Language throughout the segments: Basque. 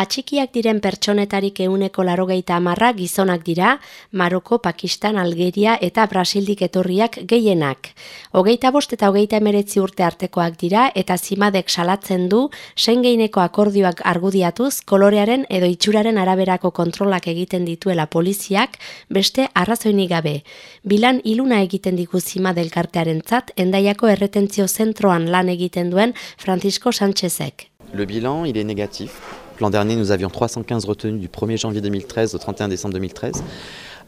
Atxikiak diren pertsonetarik euneko larogeita amarra gizonak dira, Maroko, Pakistan, Algeria eta Brasildik etorriak gehienak. Hogeita bost eta hogeita emeretzi urte artekoak dira eta zimadek salatzen du, sengeineko akordioak argudiatuz, kolorearen edo itxuraren araberako kontrolak egiten dituela poliziak, beste arrazoinik gabe. Bilan iluna egiten digu zimadelkartearen zat, endaiako erretentzio zentroan lan egiten duen Francisco Sánchezek. Le bilan, il est négatif. L'an dernier, nous avions 315 retenues du 1er janvier 2013 au 31 décembre 2013.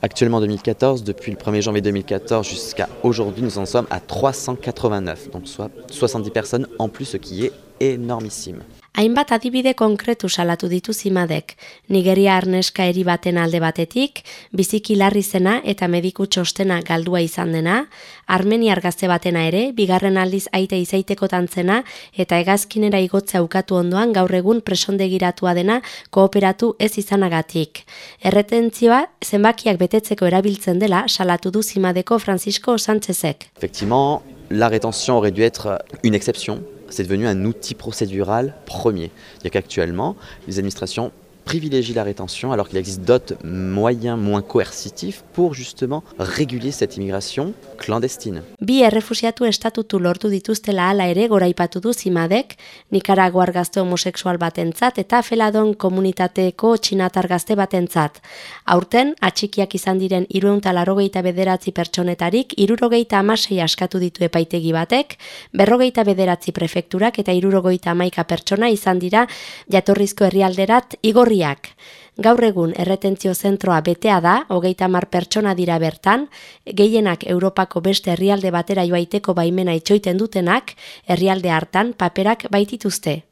Actuellement, en 2014, depuis le 1er janvier 2014 jusqu'à aujourd'hui, nous en sommes à 389, donc soit 70 personnes en plus, ce qui est énormissime. Hainbat adibide konkretu salatu ditu zimadek, Nigeria arneska eri baten alde batetik, biziki larri zena eta mediku txostena galdua izan dena, Armeniar gazte batena ere, bigarren aldiz aite izaiteko tantzena eta egazkinera igotza ukatu ondoan gaur egun presondegiratua dena kooperatu ez izanagatik. Erretentzioa zenbakiak betetzeko erabiltzen dela salatu du zimadeko Francisco Sánchezek. Effectivement, la rétention aurait dû être une exception, c'est devenu un outil procédural premier. A qu'actuellement, les administrations privilégie la rétention alors qu'il existe d'autres moyens moins coercitifs pour justement réguler cette immigration clandestine. Bi errefusiatu estatutu lortu dituztela hala ere goraipatu du zimadek, Nikaraguar gazte homosexual batentzat eta feladon komunitateko txinatar gazte batentzat. Aurten, atxikiak izan diren irueunta larogeita bederatzi pertsonetarik, irurogeita amasei askatu ditu epaitegi batek, berrogeita bederatzi prefekturak eta irurogeita amaika pertsona izan dira jatorrizko herrialderat igor Gaur egun erretentzio zentroa betea da, hogeita mar pertsona dira bertan, gehienak Europako beste herrialde batera joaiteko baimena itxoiten dutenak, herrialde hartan paperak baitituzte.